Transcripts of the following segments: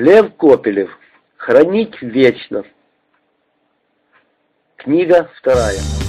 Лев Копелев. Хранить вечно. Книга вторая.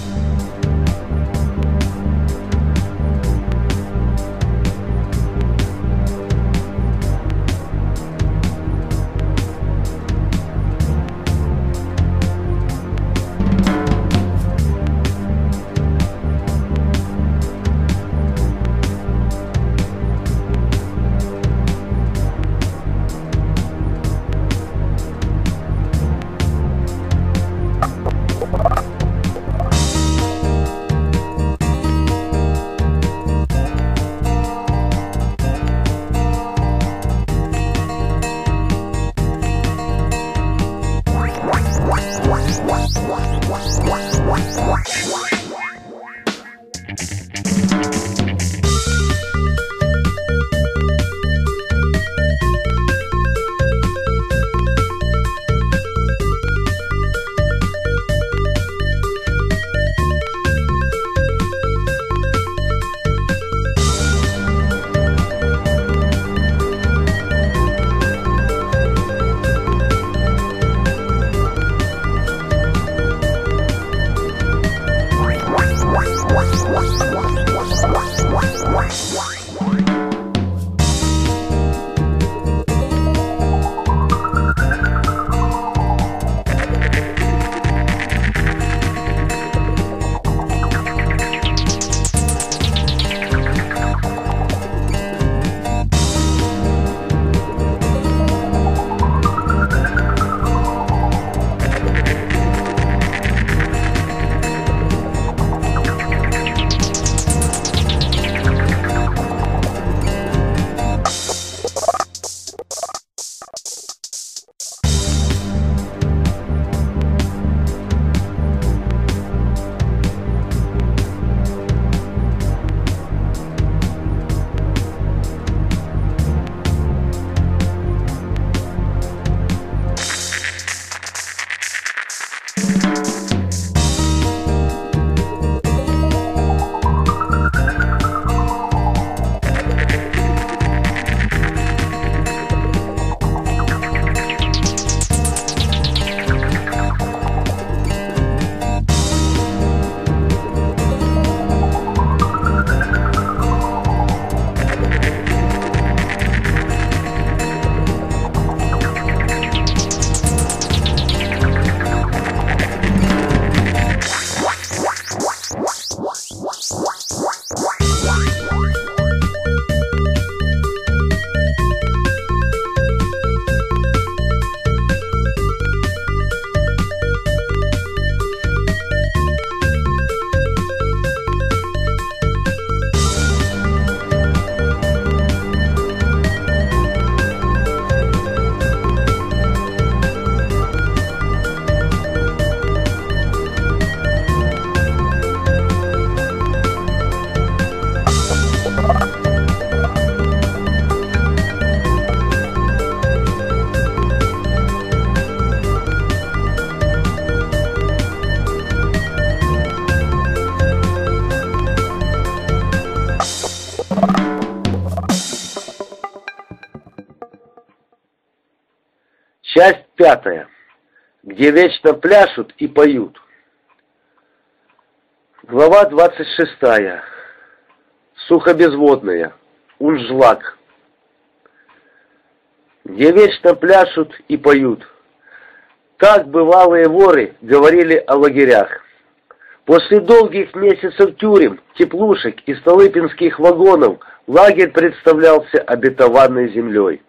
Пятая, где вечно пляшут и поют. Глава двадцать шестая. Сухобезводная. Унжлак. Где вечно пляшут и поют. Так бывалые воры говорили о лагерях. После долгих месяцев тюрем, теплушек и столыпинских вагонов лагерь представлялся обетованной землей.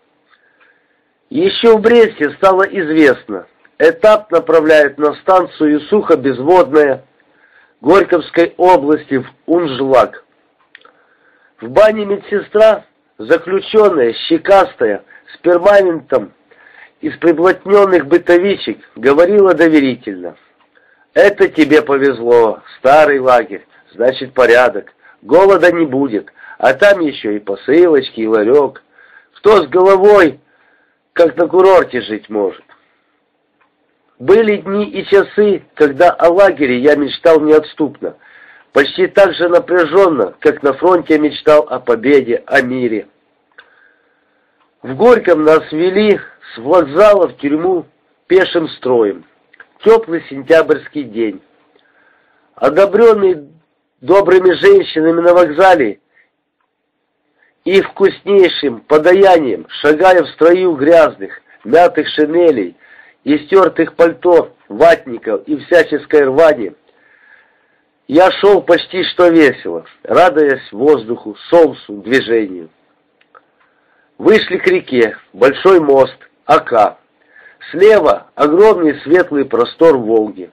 Еще в Бресте стало известно, этап направляет на станцию Сухо-Безводная Горьковской области в Унжлак. В бане медсестра, заключенная, щекастая, с перманентом из приблотненных бытовичек, говорила доверительно. «Это тебе повезло, старый лагерь, значит порядок, голода не будет, а там еще и посылочки, и ларек. Кто с головой как на курорте жить может. Были дни и часы, когда о лагере я мечтал неотступно, почти так же напряженно, как на фронте мечтал о победе, о мире. В Горьком нас вели С вокзала в тюрьму пешим строем. Теплый сентябрьский день. Одобренный добрыми женщинами на вокзале и вкуснейшим подаянием, шагая в строю грязных, мятых шинелей, истертых пальто, ватников и всяческой рвани, я шел почти что весело, радуясь воздуху, солнцу, движению. Вышли к реке, большой мост, Ака. Слева огромный светлый простор Волги.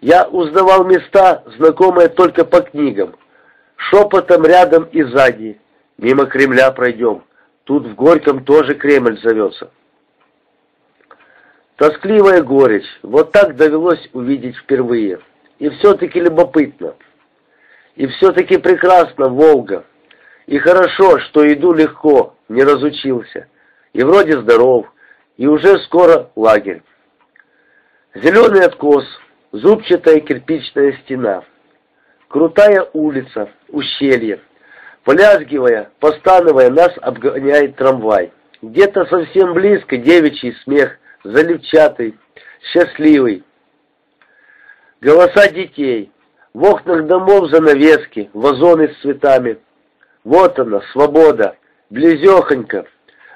Я узнавал места, знакомые только по книгам. Шепотом рядом и сзади. Мимо Кремля пройдем. Тут в Горьком тоже Кремль зовется. Тоскливая горечь. Вот так довелось увидеть впервые. И все-таки любопытно. И все-таки прекрасно Волга. И хорошо, что иду легко, не разучился. И вроде здоров, и уже скоро лагерь. Зеленый откос, зубчатая кирпичная стена. Крутая улица, ущелье. Полязгивая, постановая, нас обгоняет трамвай. Где-то совсем близко девичий смех, заливчатый, счастливый. Голоса детей, в окнах домов занавески, вазоны с цветами. Вот она, свобода, близехонько.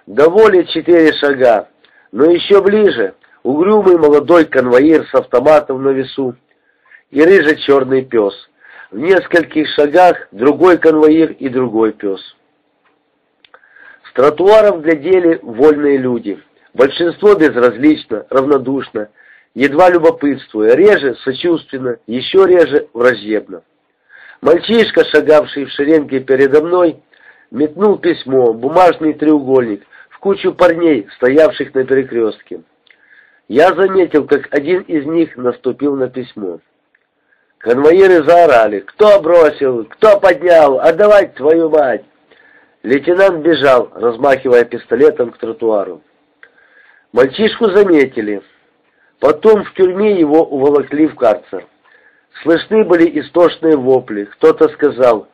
До четыре шага, но еще ближе угрюмый молодой конвоир с автоматом на весу и рыжий-черный пес. В нескольких шагах другой конвоир и другой пес. С тротуаров глядели вольные люди. Большинство безразлично, равнодушно, едва любопытствуя, реже сочувственно, еще реже враждебно. Мальчишка, шагавший в шеренге передо мной, метнул письмо, бумажный треугольник, в кучу парней, стоявших на перекрестке. Я заметил, как один из них наступил на письмо. Конвоиры заорали. «Кто бросил? Кто поднял? Отдавать твою мать!» Лейтенант бежал, размахивая пистолетом к тротуару. Мальчишку заметили. Потом в тюрьме его уволокли в карцер. Слышны были истошные вопли. Кто-то сказал,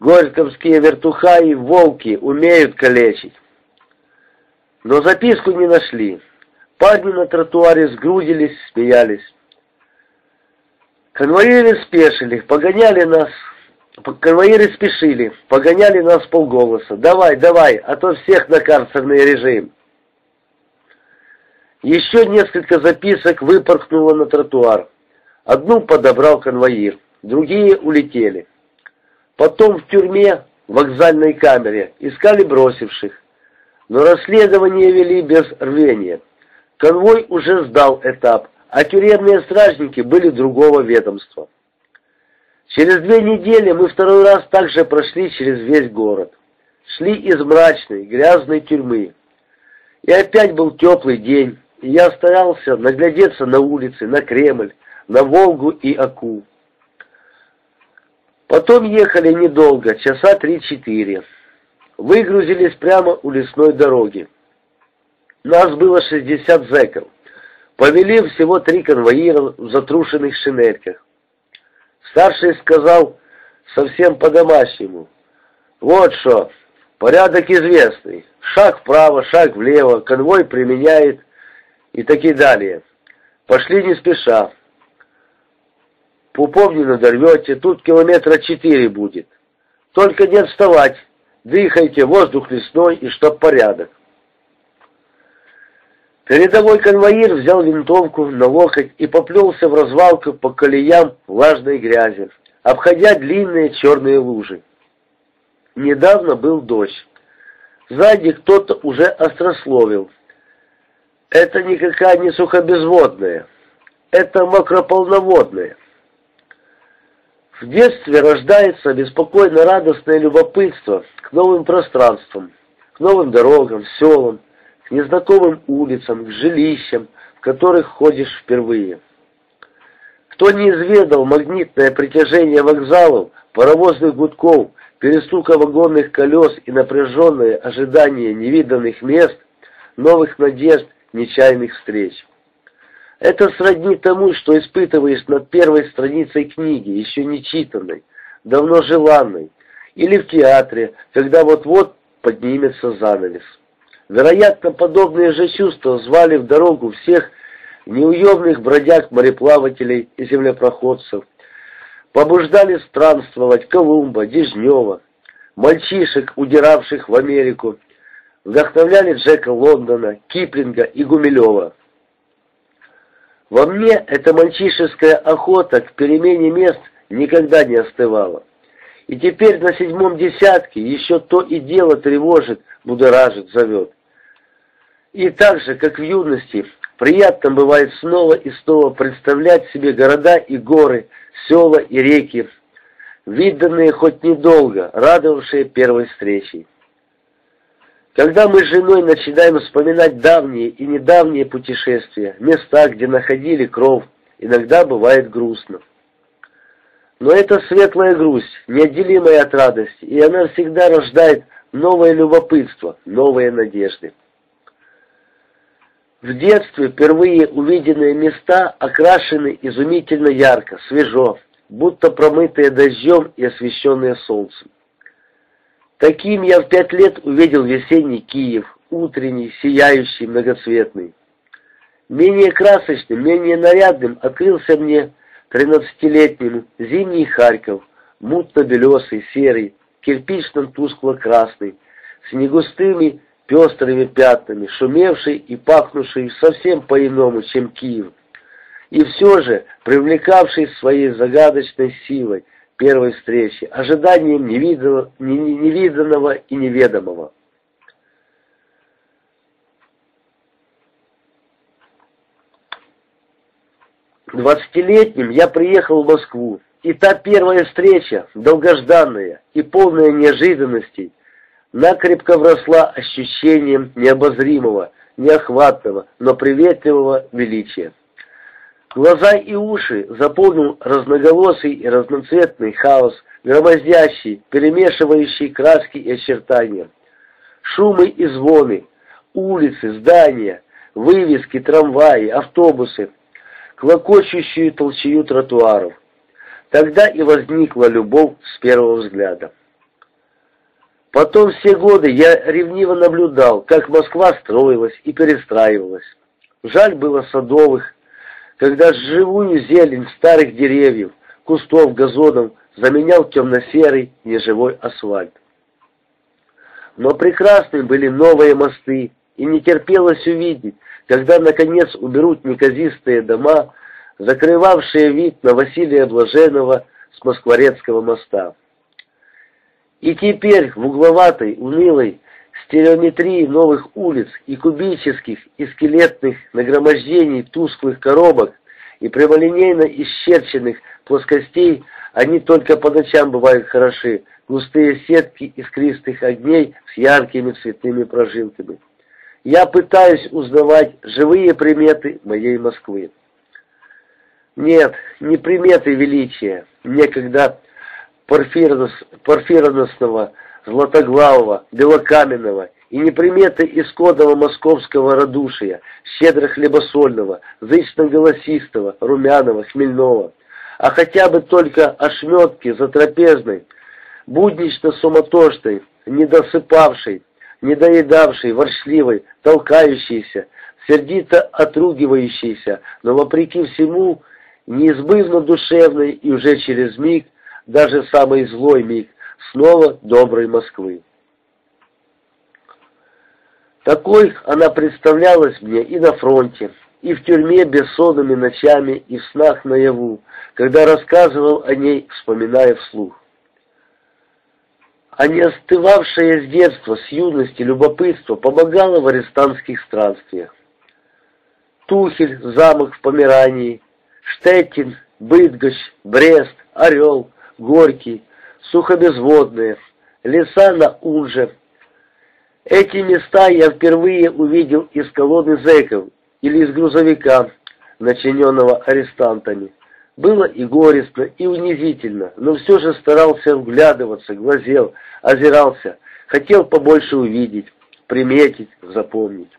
«Горьковские вертуха и волки умеют калечить». Но записку не нашли. Парни на тротуаре сгрудились, смеялись. Конвоиры спешили, погоняли нас. Конвоиры спешили, погоняли нас полголоса. «Давай, давай, а то всех на карцерный режим». Еще несколько записок выпорхнуло на тротуар. Одну подобрал конвоир, другие улетели. Потом в тюрьме, в вокзальной камере, искали бросивших. Но расследование вели без рвения. Конвой уже сдал этап, а тюремные стражники были другого ведомства. Через две недели мы второй раз также прошли через весь город. Шли из мрачной, грязной тюрьмы. И опять был теплый день, и я старался наглядеться на улицы, на Кремль, на Волгу и Аку. Потом ехали недолго, часа три-четыре. Выгрузились прямо у лесной дороги. Нас было шестьдесят зэков. Повели всего три конвоира в затрушенных шинельках. Старший сказал совсем по-домашнему. Вот что, порядок известный. Шаг вправо, шаг влево, конвой применяет и таки далее. Пошли не спеша. Пуповнину дорвете, тут километра четыре будет. Только не отставать, дыхайте, воздух лесной и чтоб порядок. Передовой конвоир взял винтовку на локоть и поплелся в развалку по колеям влажной грязи, обходя длинные черные лужи. Недавно был дождь. Сзади кто-то уже острословил — это никакая не сухобезводная, это мокрополноводная. В детстве рождается беспокойно радостное любопытство к новым пространствам, к новым дорогам, селам, незнакомым улицам, к жилищам, в которых ходишь впервые. Кто не изведал магнитное притяжение вокзалов, паровозных гудков, перестука вагонных колес и напряженное ожидание невиданных мест, новых надежд нечаянных встреч. Это сродни тому, что испытываешь над первой страницей книги, еще не читанной, давно желанной, или в театре, когда вот-вот поднимется занавес. Вероятно, подобные же чувства звали в дорогу всех неуемных бродяг-мореплавателей и землепроходцев, побуждали странствовать Колумба, Дежнева, мальчишек, удиравших в Америку, вдохновляли Джека Лондона, Киплинга и Гумилева. Во мне эта мальчишеская охота к перемене мест никогда не остывала. И теперь на седьмом десятке еще то и дело тревожит, будоражит, зовет. И так же, как в юности, приятно бывает снова и снова представлять себе города и горы, села и реки, виданные хоть недолго, радовавшие первой встречей. Когда мы с женой начинаем вспоминать давние и недавние путешествия, места, где находили кров, иногда бывает грустно. Но это светлая грусть, неотделимая от радости, и она всегда рождает новое любопытство, новые надежды. В детстве впервые увиденные места окрашены изумительно ярко, свежо, будто промытые дождем и освещенные солнцем. Таким я в пять лет увидел весенний Киев, утренний, сияющий, многоцветный. Менее красочным, менее нарядным открылся мне тринадцатилетним зимний Харьков, мутно-белесый, серый, кирпично-тускло-красный, с негустыми пестрыми пятнами, шумевший и пахнувший совсем по-иному, чем Киев, и все же привлекавший своей загадочной силой первой встречи, ожиданием невиданного, невиданного и неведомого. Двадцатилетним я приехал в Москву, и та первая встреча, долгожданная и полная неожиданностей, накрепко вросла ощущением необозримого, неохватного, но приветливого величия. Глаза и уши заполнил разноголосый и разноцветный хаос, громоздящий, перемешивающий краски и очертания. Шумы и звоны, улицы, здания, вывески, трамваи, автобусы, клокочущую толчею тротуаров. Тогда и возникла любовь с первого взгляда. Потом все годы я ревниво наблюдал, как Москва строилась и перестраивалась. Жаль было садовых, когда живую зелень старых деревьев, кустов, газонов заменял темно-серый неживой асфальт. Но прекрасны были новые мосты, и не терпелось увидеть, когда, наконец, уберут неказистые дома, закрывавшие вид на Василия Блаженного с Москворецкого моста. И теперь в угловатой, унылой стереометрии новых улиц и кубических и скелетных нагромождений тусклых коробок и прямолинейно исчерченных плоскостей они только по ночам бывают хороши, густые сетки искристых огней с яркими цветными прожилками. Я пытаюсь узнавать живые приметы моей Москвы. Нет, не приметы величия, некогда порфирос, порфироносного Златоглавого, Белокаменного и неприметы исходного московского радушия, щедро хлебосольного, зычно-голосистого, румяного, хмельного, а хотя бы только ошметки затрапезной, буднично-суматошной, недосыпавшей, недоедавшей, воршливой, толкающейся, сердито отругивающейся, но вопреки всему неизбывно душевной и уже через миг, даже самый злой миг, снова доброй Москвы. Такой она представлялась мне и на фронте, и в тюрьме бессонными ночами, и в снах наяву, когда рассказывал о ней, вспоминая вслух. А не остывавшее с детства, с юности любопытство помогало в арестантских странствиях. Тухель, замок в Померании, Штеттин, Быдгощ, Брест, Орел, Горький, сухобезводные, леса на Унже. Эти места я впервые увидел из колонны зэков или из грузовика, начиненного арестантами. Было и горестно, и унизительно, но все же старался вглядываться, глазел, озирался, хотел побольше увидеть, приметить, запомнить.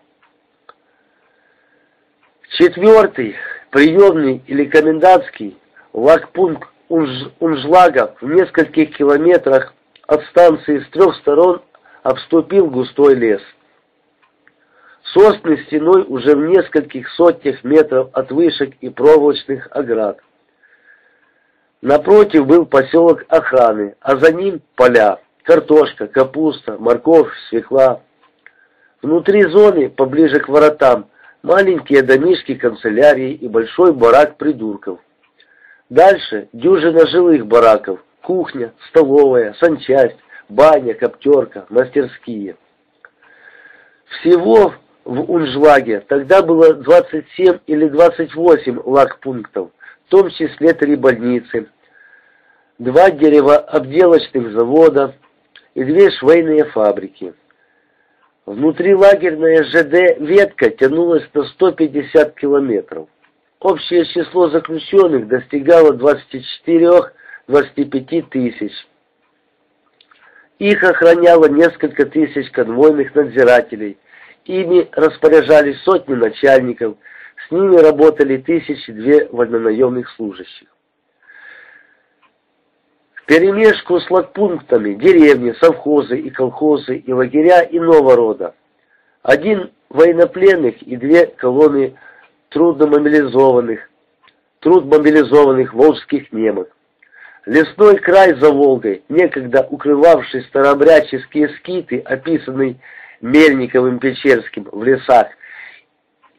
Четвертый, приемный или комендантский, лагпункт Унжлага в нескольких километрах от станции с трех сторон обступил густой лес. Сосны стеной уже в нескольких сотнях метров от вышек и проволочных оград. Напротив был поселок охраны, а за ним поля, картошка, капуста, морковь, свекла. Внутри зоны, поближе к воротам, маленькие домишки канцелярии и большой барак придурков. Дальше дюжина жилых бараков, кухня, столовая, санчасть, баня, коптерка, мастерские. Всего в Унжлаге тогда было 27 или 28 лагпунктов, в том числе три больницы, два деревообделочных завода и две швейные фабрики. Внутрилагерная ЖД ветка тянулась на 150 километров. Общее число заключенных достигало 24-25 тысяч. Их охраняло несколько тысяч конвойных надзирателей. Ими распоряжались сотни начальников, с ними работали тысячи две вольнонаемных служащих. В перемешку с лагпунктами деревни, совхозы и колхозы и лагеря иного рода. Один военнопленных и две колонны трудномобилизованных, трудмобилизованных волжских немок. Лесной край за Волгой, некогда укрывавший старообрядческие скиты, описанный Мельниковым Печерским в лесах,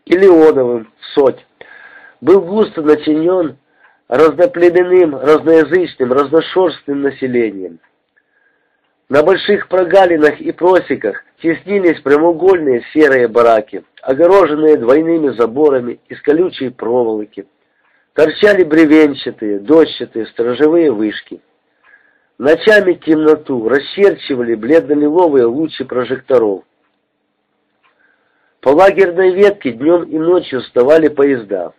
и Леоновым в Соть, был густо начинен разноплеменным, разноязычным, разношерстным населением. На больших прогалинах и просеках теснились прямоугольные серые бараки, огороженные двойными заборами из колючей проволоки. Торчали бревенчатые, дощатые, сторожевые вышки. Ночами темноту расчерчивали бледно-лиловые лучи прожекторов. По лагерной ветке днем и ночью вставали поезда.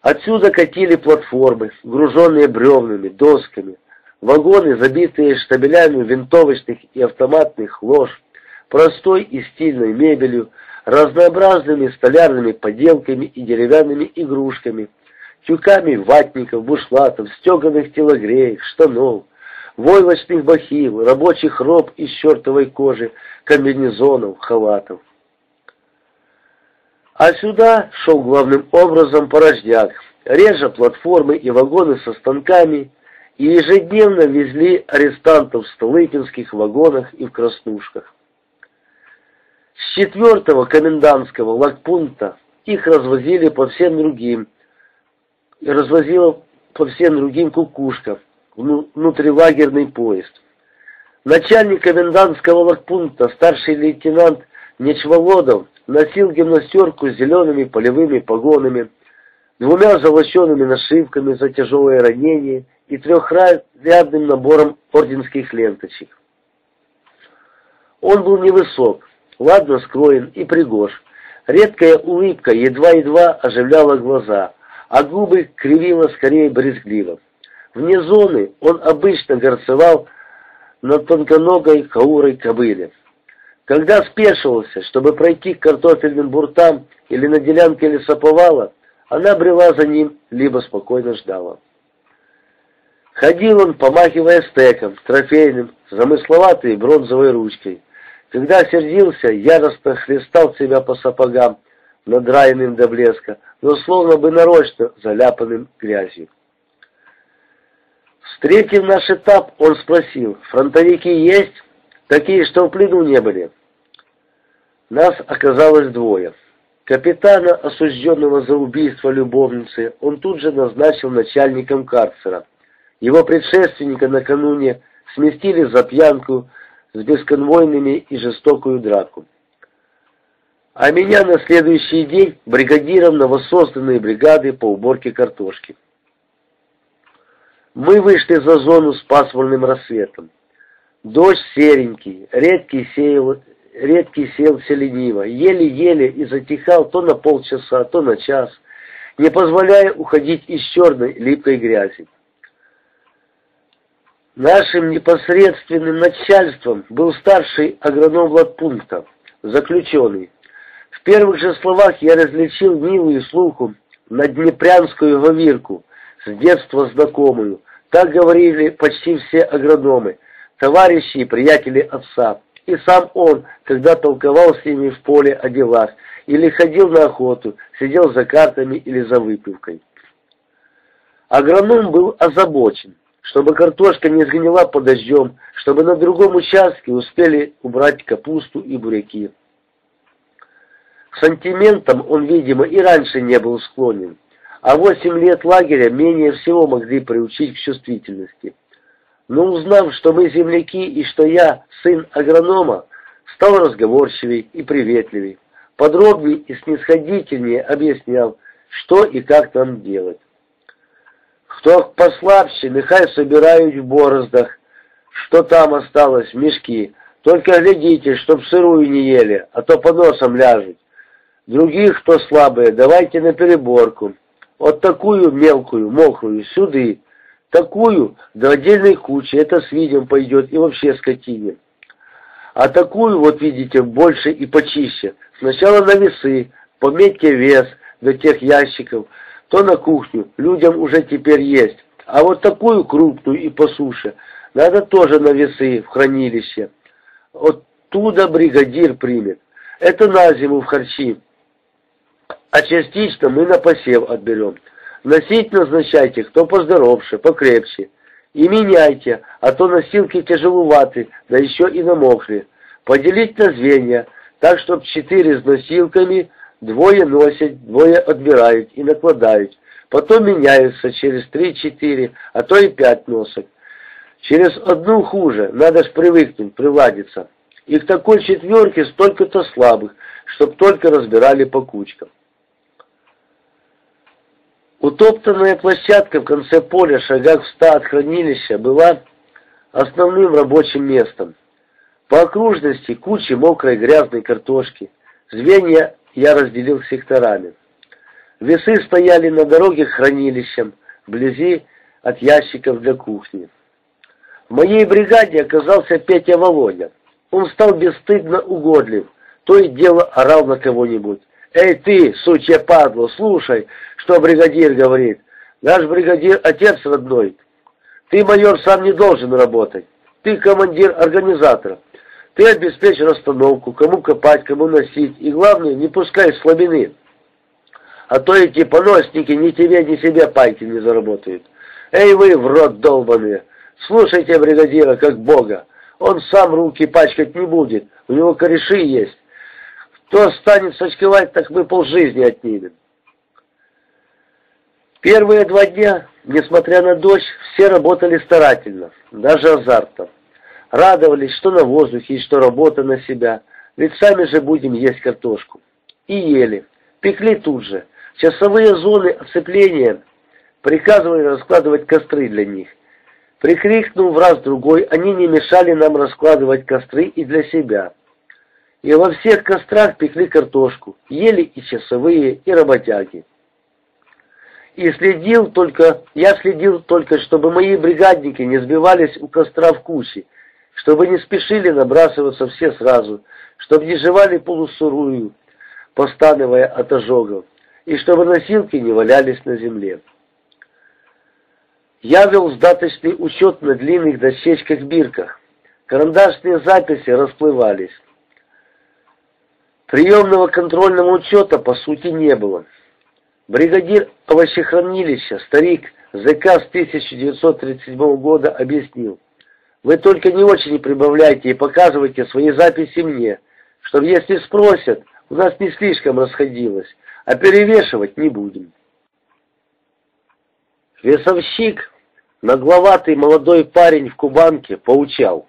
Отсюда катили платформы, груженные бревнами, досками, вагоны, забитые штабелями винтовочных и автоматных лож, простой и стильной мебелью, разнообразными столярными поделками и деревянными игрушками, тюками ватников, бушлатов, стеганых телогреек, штанов, войлочных бахил, рабочих роб из чертовой кожи, комбинезонов, халатов. А сюда шел главным образом порожняк, реже платформы и вагоны со станками, и ежедневно везли арестантов в столыпинских вагонах и в краснушках. С четвертого комендантского лагпункта их развозили по всем другим, развозила по всем другим кукушкам, внутрилагерный поезд. Начальник комендантского лагпункта, старший лейтенант Нечволодов, носил гимнастерку с зелеными полевыми погонами, двумя золочеными нашивками за тяжелое ранение и трехрядным набором орденских ленточек. Он был невысок, ладно скроен и пригож. Редкая улыбка едва-едва оживляла глаза, а губы кривила скорее брезгливо. Вне зоны он обычно горцевал на тонконогой каурой кобыле. Когда спешивался, чтобы пройти к картофельным буртам или на делянке лесоповала, она брела за ним, либо спокойно ждала. Ходил он, помахивая стеком, трофейным, замысловатой бронзовой ручкой. Когда сердился, яростно хлестал себя по сапогам, надраенным до блеска, но словно бы нарочно заляпанным грязью. Встретив наш этап, он спросил, фронтовики есть? Такие, что в плену не были. Нас оказалось двое. Капитана, осужденного за убийство любовницы, он тут же назначил начальником карцера. Его предшественника накануне сместили за пьянку с бесконвойными и жестокую драку. А меня на следующий день бригадиром новосозданной бригады по уборке картошки. Мы вышли за зону с пасмурным рассветом. Дождь серенький, редкий сеял, редкий сел все лениво, еле-еле и затихал то на полчаса, то на час, не позволяя уходить из черной липкой грязи. Нашим непосредственным начальством был старший агроном ладпункта, заключенный. В первых же словах я различил милую слуху на днепрянскую говирку, с детства знакомую. Так говорили почти все агрономы, товарищи и приятели отца И сам он, когда толковал с ними в поле о делах, или ходил на охоту, сидел за картами или за выпивкой. Агроном был озабочен, чтобы картошка не сгнила под дождем, чтобы на другом участке успели убрать капусту и буряки. К сантиментам он, видимо, и раньше не был склонен, а восемь лет лагеря менее всего могли приучить к чувствительности. Но узнав, что мы земляки и что я сын агронома, стал разговорчивей и приветливей, подробнее и снисходительнее объяснял, что и как нам делать. Кто послабше, нехай собирают в бороздах, что там осталось, мешки. Только глядите, чтоб сырую не ели, а то по носам ляжет. Других, кто слабые, давайте на переборку. Вот такую мелкую, мокрую, сюды. Такую до отдельной кучи, это с видом пойдет и вообще скотине. А такую, вот видите, больше и почище. Сначала на весы, пометьте вес до тех ящиков, то на кухню, людям уже теперь есть. А вот такую крупную и по суше надо тоже на весы в хранилище. Оттуда бригадир примет. Это на зиму в харчи а частично мы на посев отберем. Носить назначайте, кто поздоровше, покрепче. И меняйте, а то носилки тяжеловаты, да еще и намокли. Поделить на звенья, так, чтоб четыре с носилками, двое носят, двое отбирают и накладают. Потом меняются через три-четыре, а то и пять носок. Через одну хуже, надо ж привыкнуть, приладиться. И к такой четверке столько-то слабых, чтоб только разбирали по кучкам. Утоптанная площадка в конце поля, шагах в ста от хранилища, была основным рабочим местом. По окружности кучи мокрой грязной картошки. Звенья я разделил секторами. Весы стояли на дороге к хранилищам, вблизи от ящиков для кухни. В моей бригаде оказался Петя Володя. Он стал бесстыдно угодлив, то и дело орал на кого-нибудь. «Эй ты, сучья падла, слушай, что бригадир говорит. Наш бригадир — отец родной. Ты, майор, сам не должен работать. Ты командир организатора. Ты обеспечь расстановку, кому копать, кому носить. И главное, не пускай слабины. А то эти поносники ни тебе, ни себе пайки не заработают. Эй вы, в рот долбаные, слушайте бригадира как бога. Он сам руки пачкать не будет, у него кореши есть. Кто станет сочковать, так мы полжизни отнимем. Первые два дня, несмотря на дождь, все работали старательно, даже азартно. Радовались, что на воздухе и что работа на себя, ведь сами же будем есть картошку. И ели, пекли тут же. Часовые зоны оцепления приказывали раскладывать костры для них. Прикрикнув раз-другой, они не мешали нам раскладывать костры и для себя и во всех кострах пекли картошку, ели и часовые, и работяги. И следил только, я следил только, чтобы мои бригадники не сбивались у костра в кучи, чтобы не спешили набрасываться все сразу, чтобы не жевали полусурую, постановая от ожогов, и чтобы носилки не валялись на земле. Я вел сдаточный учет на длинных дощечках-бирках. Карандашные записи расплывались. Приемного контрольного учета по сути не было. Бригадир овощехранилища, старик ЗК с 1937 года объяснил. Вы только не очень прибавляйте и показывайте свои записи мне, чтобы если спросят, у нас не слишком расходилось, а перевешивать не будем. Весовщик, нагловатый молодой парень в Кубанке, поучал.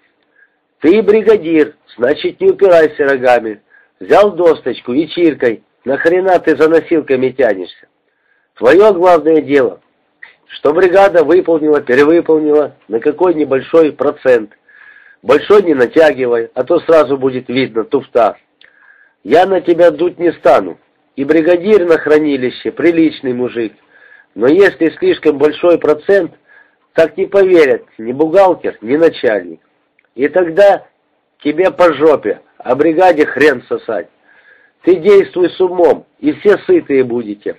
Ты бригадир, значит не упирайся рогами, Взял досточку и чиркой. Нахрена ты за носилками тянешься? Твое главное дело, что бригада выполнила, перевыполнила на какой небольшой процент. Большой не натягивай, а то сразу будет видно туфта. Я на тебя дуть не стану. И бригадир на хранилище приличный мужик. Но если слишком большой процент, так не поверят ни бухгалтер, ни начальник. И тогда тебе по жопе, а бригаде хрен сосать. Ты действуй с умом, и все сытые будете.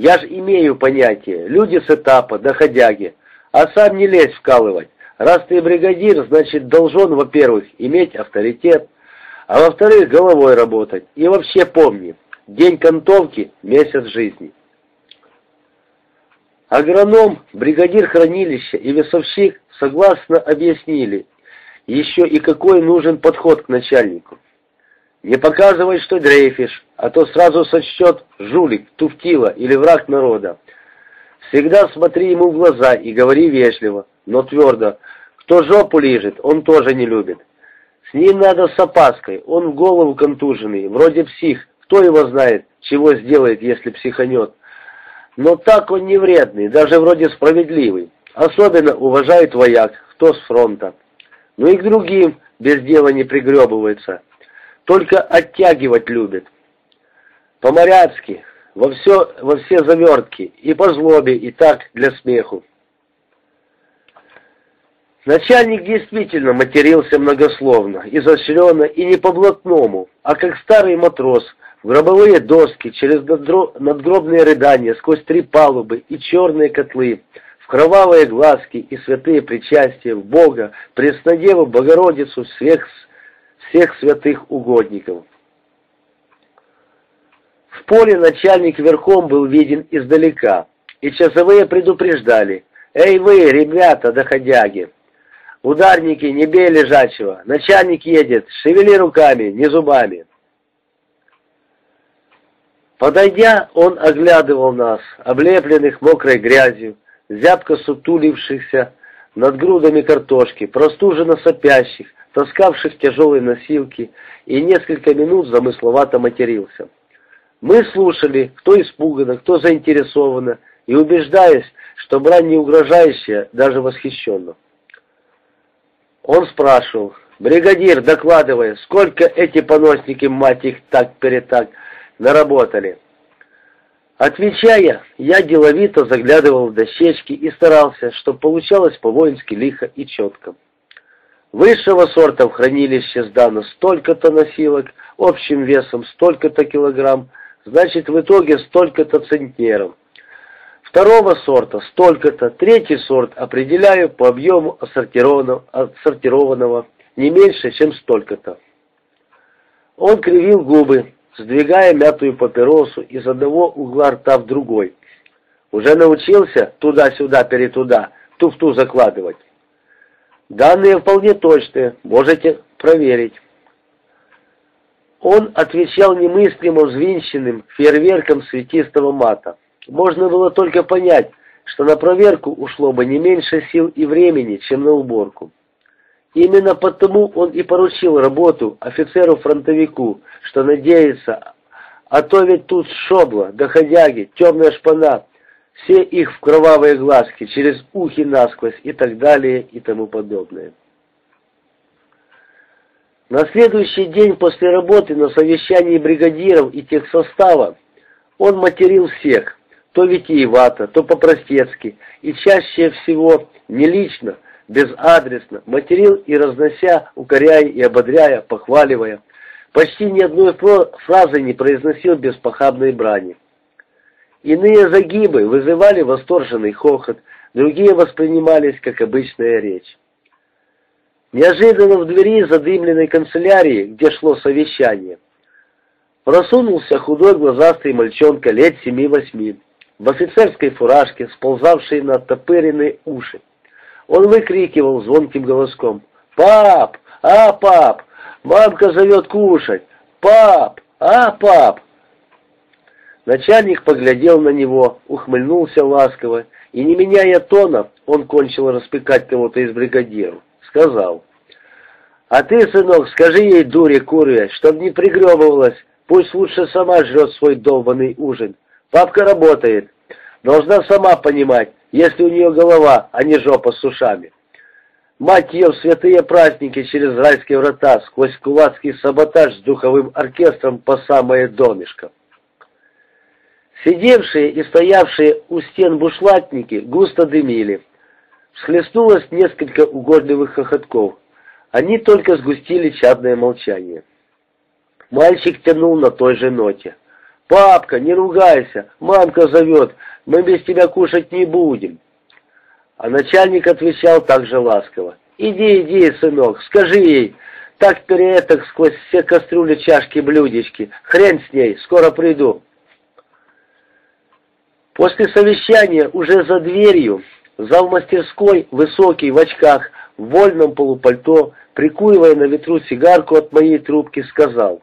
Я ж имею понятие, люди с этапа, доходяги, а сам не лезь вкалывать, Раз ты бригадир, значит, должен, во-первых, иметь авторитет, а во-вторых, головой работать. И вообще помни, день кантовки – месяц жизни. Агроном, бригадир хранилища и весовщик согласно объяснили еще и какой нужен подход к начальнику. Не показывай, что дрейфишь, а то сразу сочтет жулик, туфтила или враг народа. Всегда смотри ему в глаза и говори вежливо, но твердо. Кто жопу лежит, он тоже не любит. С ним надо с опаской, он в голову контуженный, вроде псих, кто его знает, чего сделает, если психанет. Но так он не вредный, даже вроде справедливый. Особенно уважает вояк, кто с фронта. Ну и к другим без дела не пригребывается. Только оттягивать любит. По-моряцки, во все, во все завертки, и по злобе, и так для смеху. Начальник действительно матерился многословно, изощренно и не по-блатному, а как старый матрос, в гробовые доски, через надгробные рыдания, сквозь три палубы и черные котлы, в кровавые глазки и святые причастия в Бога, Преснодеву, Богородицу, всех, всех святых угодников. В поле начальник верхом был виден издалека, и часовые предупреждали, «Эй вы, ребята, доходяги! Ударники, не бей лежачего! Начальник едет, шевели руками, не зубами!» Подойдя, он оглядывал нас, облепленных мокрой грязью, зябко сутулившихся над грудами картошки, простуженно сопящих, таскавших тяжелые носилки, и несколько минут замысловато матерился. Мы слушали, кто испуганно, кто заинтересованно, и убеждаясь, что брань не угрожающая, даже восхищенно. Он спрашивал, «Бригадир, докладывая, сколько эти поносники, мать их, так-перетак, наработали?» Отвечая, я деловито заглядывал в дощечки и старался, чтобы получалось по-воински лихо и четко. Высшего сорта в хранилище сдано столько-то носилок, общим весом столько-то килограмм, значит в итоге столько-то центнеров. Второго сорта столько-то, третий сорт определяю по объему отсортированного, отсортированного не меньше, чем столько-то. Он кривил губы, сдвигая мятую папиросу из одного угла рта в другой. Уже научился туда-сюда, перетуда, туфту закладывать. Данные вполне точные, можете проверить. Он отвечал немыслимо взвинченным фейерверком светистого мата. Можно было только понять, что на проверку ушло бы не меньше сил и времени, чем на уборку. Именно потому он и поручил работу офицеру-фронтовику, что надеется, а то ведь тут шобла, доходяги, темная шпана, все их в кровавые глазки, через ухи насквозь и так далее и тому подобное. На следующий день после работы на совещании бригадиров и техсостава он материл всех, то витиевато, то по-простецки, и чаще всего не лично, безадресно, материл и разнося, укоряя и ободряя, похваливая. Почти ни одной фразы не произносил без похабной брани. Иные загибы вызывали восторженный хохот, другие воспринимались как обычная речь. Неожиданно в двери задымленной канцелярии, где шло совещание, просунулся худой глазастый мальчонка лет семи-восьми, в офицерской фуражке, сползавшей на топыренные уши. Он выкрикивал звонким голоском «Пап! А, пап! Мамка зовет кушать! Пап! А, пап!» Начальник поглядел на него, ухмыльнулся ласково, и, не меняя тона, он кончил распекать кого-то из бригадиров сказал. «А ты, сынок, скажи ей, дуре куры, чтоб не пригребывалась, пусть лучше сама жрет свой долбанный ужин. Папка работает, должна сама понимать, если у нее голова, а не жопа с ушами. Мать ее в святые праздники через райские врата, сквозь кулацкий саботаж с духовым оркестром по самое донышко». Сидевшие и стоявшие у стен бушлатники густо дымили. Схлестнулось несколько угодливых хохотков. Они только сгустили чадное молчание. Мальчик тянул на той же ноте. «Папка, не ругайся, мамка зовет, мы без тебя кушать не будем». А начальник отвечал так же ласково. «Иди, иди, сынок, скажи ей, так переэтак сквозь все кастрюли, чашки, блюдечки. Хрен с ней, скоро приду». После совещания уже за дверью, зал мастерской, высокий, в очках, в вольном полупальто, прикуривая на ветру сигарку от моей трубки, сказал,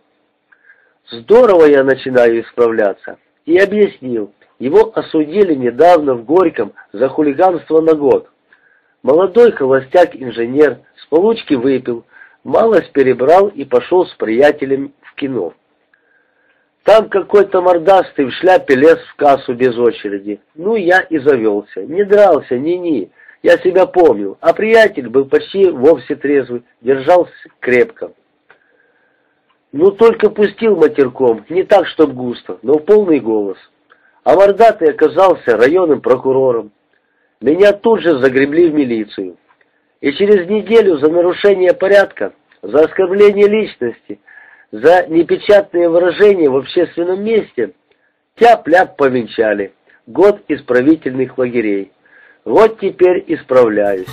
«Здорово я начинаю исправляться». И объяснил, его осудили недавно в Горьком за хулиганство на год. Молодой холостяк-инженер с получки выпил, малость перебрал и пошел с приятелем в кино. Там какой-то мордастый в шляпе лез в кассу без очереди. Ну, я и завелся. Не дрался, ни-ни. Я себя помнил. А приятель был почти вовсе трезвый, держался крепко. Ну, только пустил матерком, не так, чтоб густо, но в полный голос. А мордатый оказался районным прокурором. Меня тут же загребли в милицию. И через неделю за нарушение порядка, за оскорбление личности, за непечатные выражения в общественном месте тяп-ляп повенчали. Год исправительных лагерей. Вот теперь исправляюсь.